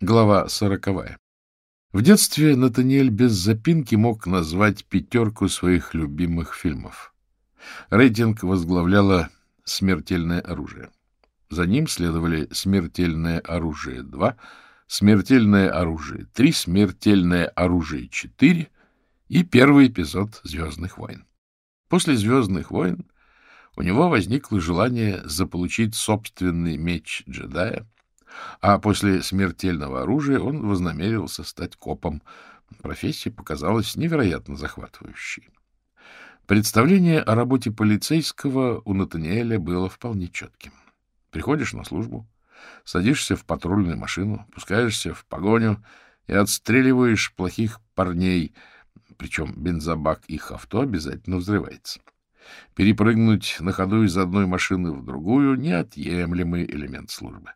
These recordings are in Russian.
Глава сороковая. В детстве Натаниэль без запинки мог назвать пятерку своих любимых фильмов. Рейтинг возглавляло «Смертельное оружие». За ним следовали «Смертельное оружие 2», «Смертельное оружие 3», «Смертельное оружие 4» и первый эпизод «Звездных войн». После «Звездных войн» у него возникло желание заполучить собственный меч джедая — а после смертельного оружия он вознамерился стать копом. Профессия показалась невероятно захватывающей. Представление о работе полицейского у Натаниэля было вполне четким. Приходишь на службу, садишься в патрульную машину, пускаешься в погоню и отстреливаешь плохих парней, причем бензобак их авто обязательно взрывается. Перепрыгнуть на ходу из одной машины в другую — неотъемлемый элемент службы.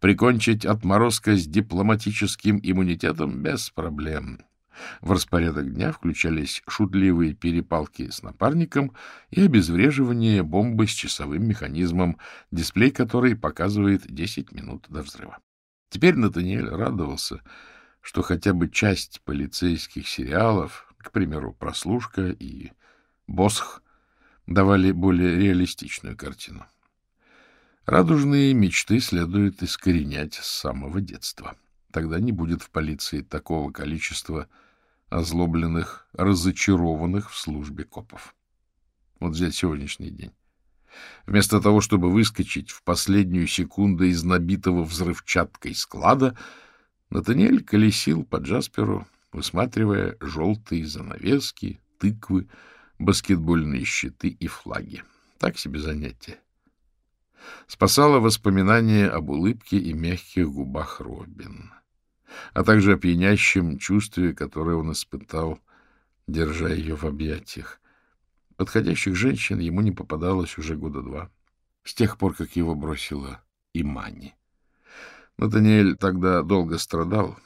Прикончить отморозка с дипломатическим иммунитетом без проблем. В распорядок дня включались шутливые перепалки с напарником и обезвреживание бомбы с часовым механизмом, дисплей которой показывает 10 минут до взрыва. Теперь Натаниэль радовался, что хотя бы часть полицейских сериалов, к примеру, «Прослушка» и «Босх», давали более реалистичную картину. Радужные мечты следует искоренять с самого детства. Тогда не будет в полиции такого количества озлобленных, разочарованных в службе копов. Вот взять сегодняшний день. Вместо того, чтобы выскочить в последнюю секунду из набитого взрывчаткой склада, Натаниэль колесил по Джасперу, высматривая желтые занавески, тыквы, баскетбольные щиты и флаги. Так себе занятие спасало воспоминание об улыбке и мягких губах Робин, а также о пьянящем чувстве, которое он испытал, держа ее в объятиях. Подходящих женщин ему не попадалось уже года два, с тех пор, как его бросила Имани. Натаниэль тогда долго страдал.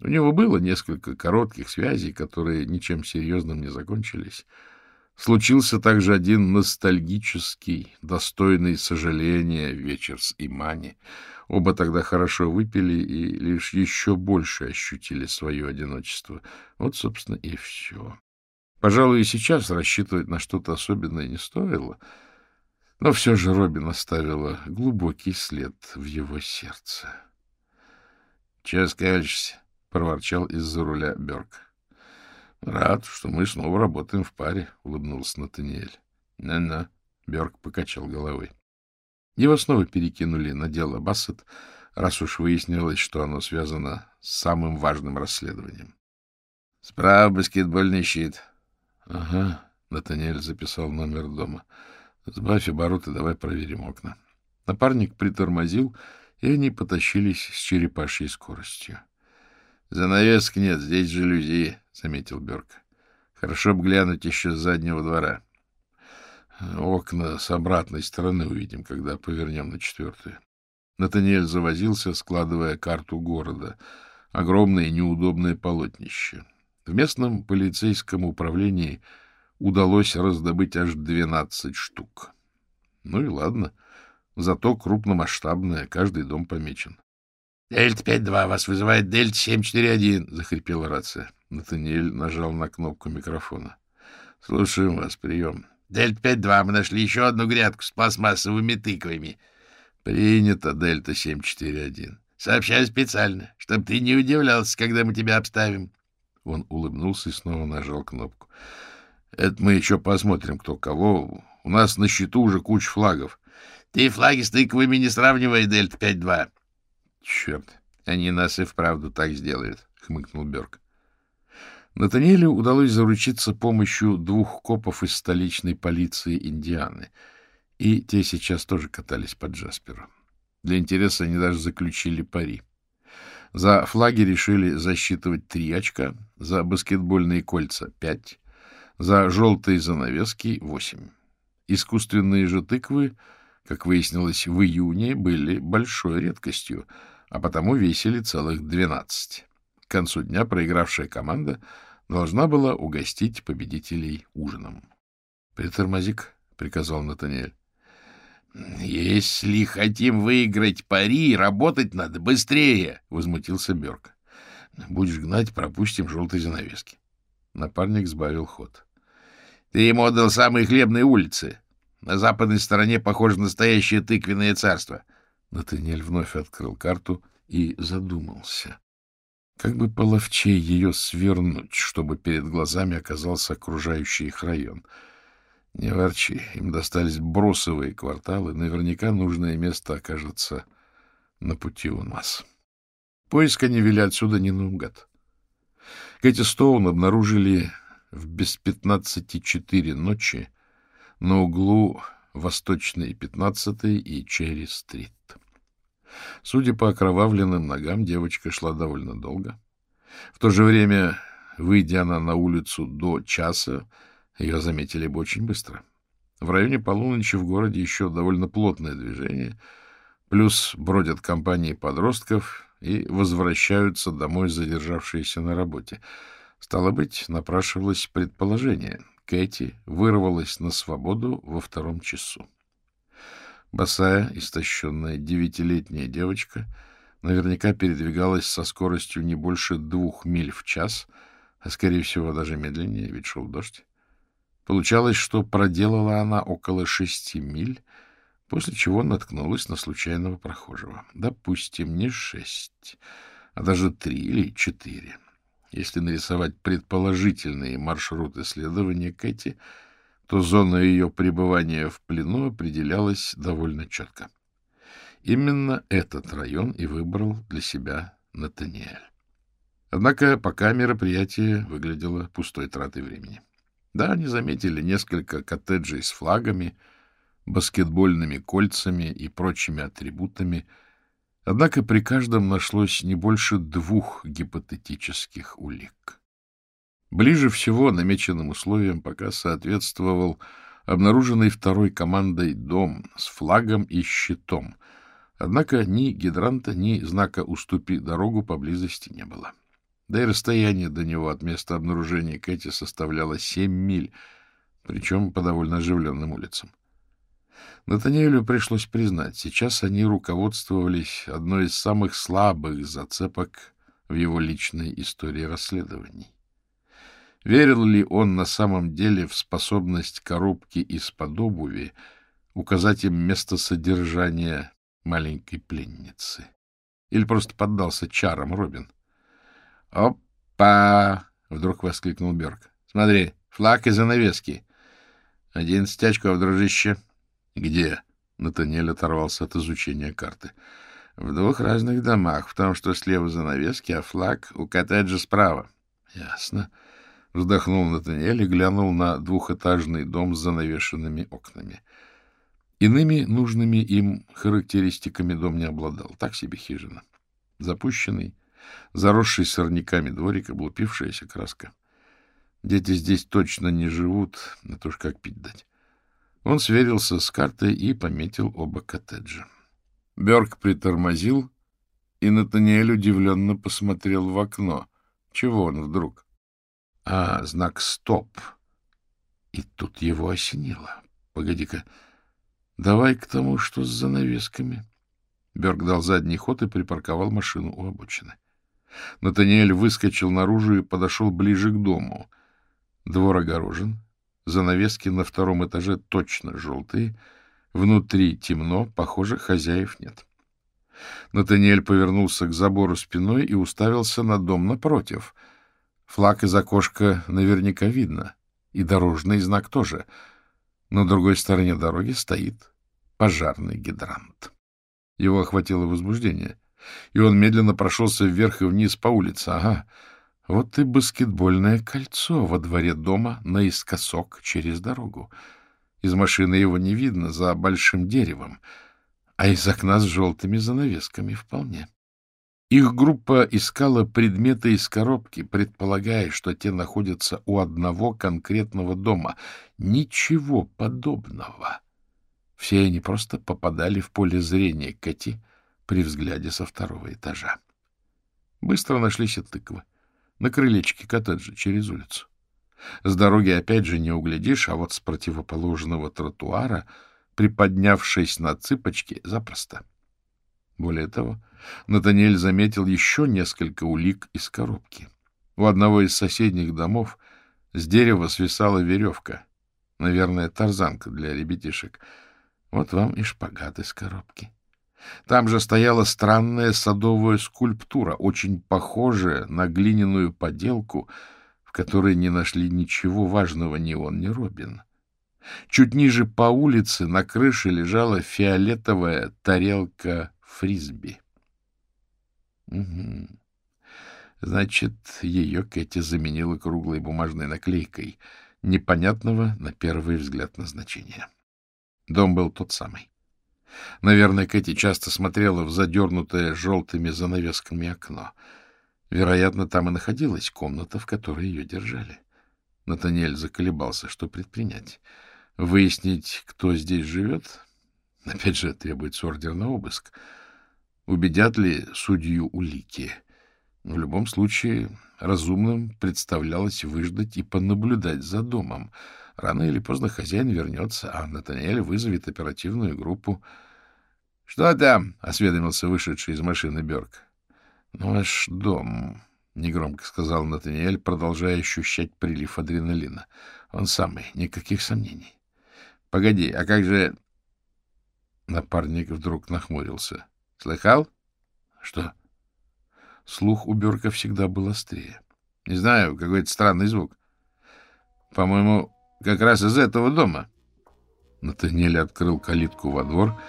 У него было несколько коротких связей, которые ничем серьезным не закончились — Случился также один ностальгический, достойный сожаления вечер с Имани. Оба тогда хорошо выпили и лишь еще больше ощутили свое одиночество. Вот, собственно, и все. Пожалуй, и сейчас рассчитывать на что-то особенное не стоило, но все же Робин оставила глубокий след в его сердце. — Чего скажешься? — проворчал из-за руля Берг. — Рад, что мы снова работаем в паре, — улыбнулся Натаниэль. На — На-на, — Берг покачал головой. Его снова перекинули на дело Бассет, раз уж выяснилось, что оно связано с самым важным расследованием. — Справа баскетбольный щит. — Ага, — Натаниэль записал номер дома. — Сбавь обороты, давай проверим окна. Напарник притормозил, и они потащились с черепашьей скоростью. — Занавесок нет, здесь жалюзи, — заметил Берг. — Хорошо бы глянуть еще с заднего двора. Окна с обратной стороны увидим, когда повернем на четвертую. Натаниэль завозился, складывая карту города. Огромное неудобное полотнище. В местном полицейском управлении удалось раздобыть аж двенадцать штук. Ну и ладно. Зато крупномасштабное, каждый дом помечен. — Дельта-5-2, вас вызывает Дельта-741, — захрипела рация. Натаниэль нажал на кнопку микрофона. — Слушаем вас, прием. — Дельта-5-2, мы нашли еще одну грядку с пластмассовыми тыквами. — Принято, Дельта-741. — Сообщаю специально, чтобы ты не удивлялся, когда мы тебя обставим. Он улыбнулся и снова нажал кнопку. — Это мы еще посмотрим, кто кого. У нас на счету уже куча флагов. — Ты флаги с тыквами не сравнивай, Дельта-5-2. Черт, они нас и вправду так сделают, — хмыкнул Берг. Натаниэлю удалось заручиться помощью двух копов из столичной полиции Индианы, и те сейчас тоже катались под Джасперу. Для интереса они даже заключили пари. За флаги решили засчитывать три очка, за баскетбольные кольца — пять, за желтые занавески — восемь. Искусственные же тыквы, как выяснилось в июне, были большой редкостью — а потому весили целых двенадцать. К концу дня проигравшая команда должна была угостить победителей ужином. — Притормози-ка, — приказал Натаниэль. —— Если хотим выиграть пари, работать надо быстрее, — возмутился Берг. — Будешь гнать, пропустим желтые занавески. Напарник сбавил ход. — Ты ему отдал самые хлебные улицы. На западной стороне, похоже, настоящее тыквенное царство. Натаниэль вновь открыл карту и задумался. Как бы половчей ее свернуть, чтобы перед глазами оказался окружающий их район? Не ворчи, им достались бросовые кварталы, наверняка нужное место окажется на пути у нас. Поиск они вели отсюда не наугад. Кэти Стоун обнаружили в без пятнадцати четыре ночи на углу Восточной 15 и Черри-стрит. Судя по окровавленным ногам, девочка шла довольно долго. В то же время, выйдя она на улицу до часа, ее заметили бы очень быстро. В районе полуночи в городе еще довольно плотное движение, плюс бродят компании подростков и возвращаются домой задержавшиеся на работе. Стало быть, напрашивалось предположение. Кэти вырвалась на свободу во втором часу. Босая, истощенная девятилетняя девочка наверняка передвигалась со скоростью не больше двух миль в час, а, скорее всего, даже медленнее, ведь шел дождь. Получалось, что проделала она около шести миль, после чего наткнулась на случайного прохожего. Допустим, не шесть, а даже три или четыре. Если нарисовать предположительные маршруты следования Кэти — то зона ее пребывания в плену определялась довольно четко. Именно этот район и выбрал для себя Натаниэль. Однако пока мероприятие выглядело пустой тратой времени. Да, они заметили несколько коттеджей с флагами, баскетбольными кольцами и прочими атрибутами, однако при каждом нашлось не больше двух гипотетических улик. Ближе всего намеченным условиям пока соответствовал обнаруженный второй командой дом с флагом и щитом. Однако ни гидранта, ни знака «Уступи дорогу» поблизости не было. Да и расстояние до него от места обнаружения Кэти составляло семь миль, причем по довольно оживленным улицам. Натаниэлю пришлось признать, сейчас они руководствовались одной из самых слабых зацепок в его личной истории расследований. Верил ли он на самом деле в способность коробки из-под обуви указать им место содержания маленькой пленницы? Или просто поддался чарам Робин? — Опа! — вдруг воскликнул Берг. — Смотри, флаг и занавески. — Одиннадцать очков, дружище. — Где? — Натаниэль оторвался от изучения карты. — В двух разных домах, в том, что слева занавески, а флаг у коттеджа справа. — Ясно. — Вздохнул Натаниэль и глянул на двухэтажный дом с занавешенными окнами. Иными нужными им характеристиками дом не обладал. Так себе хижина. Запущенный, заросший сорняками дворик, облупившаяся краска. Дети здесь точно не живут, на то ж как пить дать. Он сверился с картой и пометил оба коттеджа. Берг притормозил, и Натаниэль удивленно посмотрел в окно. Чего он вдруг? А знак «Стоп». И тут его осенило. Погоди-ка, давай к тому, что с занавесками. Берг дал задний ход и припарковал машину у обочины. Натаниэль выскочил наружу и подошел ближе к дому. Двор огорожен, занавески на втором этаже точно желтые, внутри темно, похоже, хозяев нет. Натаниэль повернулся к забору спиной и уставился на дом напротив — Флаг из окошка наверняка видно, и дорожный знак тоже. На другой стороне дороги стоит пожарный гидрант. Его охватило возбуждение, и он медленно прошелся вверх и вниз по улице. Ага, вот и баскетбольное кольцо во дворе дома наискосок через дорогу. Из машины его не видно за большим деревом, а из окна с желтыми занавесками вполне. Их группа искала предметы из коробки, предполагая, что те находятся у одного конкретного дома. Ничего подобного. Все они просто попадали в поле зрения Кати при взгляде со второго этажа. Быстро нашлись и тыквы. На крылечке коттеджа через улицу. С дороги опять же не углядишь, а вот с противоположного тротуара приподнявшись на цыпочки, запросто. Более того, Натаниэль заметил еще несколько улик из коробки. У одного из соседних домов с дерева свисала веревка. Наверное, тарзанка для ребятишек. Вот вам и шпагат из коробки. Там же стояла странная садовая скульптура, очень похожая на глиняную поделку, в которой не нашли ничего важного ни он, ни Робин. Чуть ниже по улице на крыше лежала фиолетовая тарелка фрисби. Угу. Значит, ее Кэти заменила круглой бумажной наклейкой, непонятного на первый взгляд назначения. Дом был тот самый. Наверное, Кэти часто смотрела в задернутое желтыми занавесками окно. Вероятно, там и находилась комната, в которой ее держали. Натаниэль заколебался, что предпринять. Выяснить, кто здесь живет? Опять же, требуется ордер на обыск. Убедят ли судью улики? В любом случае, разумным представлялось выждать и понаблюдать за домом. Рано или поздно хозяин вернется, а Натаниэль вызовет оперативную группу. — Что там? — осведомился вышедший из машины Берг. — Наш дом, — негромко сказал Натаниэль, продолжая ощущать прилив адреналина. — Он самый, никаких сомнений. — Погоди, а как же... Напарник вдруг нахмурился. — Слыхал? — Что? Слух у Берка всегда был острее. — Не знаю, какой-то странный звук. — По-моему, как раз из этого дома. Натаниэль открыл калитку во двор,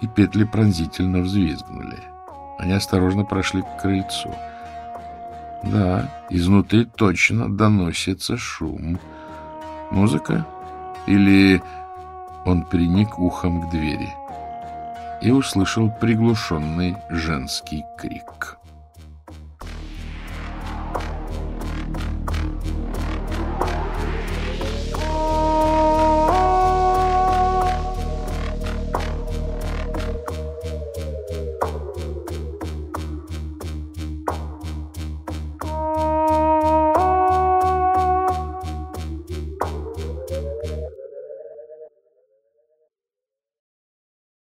и петли пронзительно взвизгнули. Они осторожно прошли к крыльцу. Да, изнутри точно доносится шум. Музыка? Или он приник ухом к двери? — и услышал приглушенный женский крик.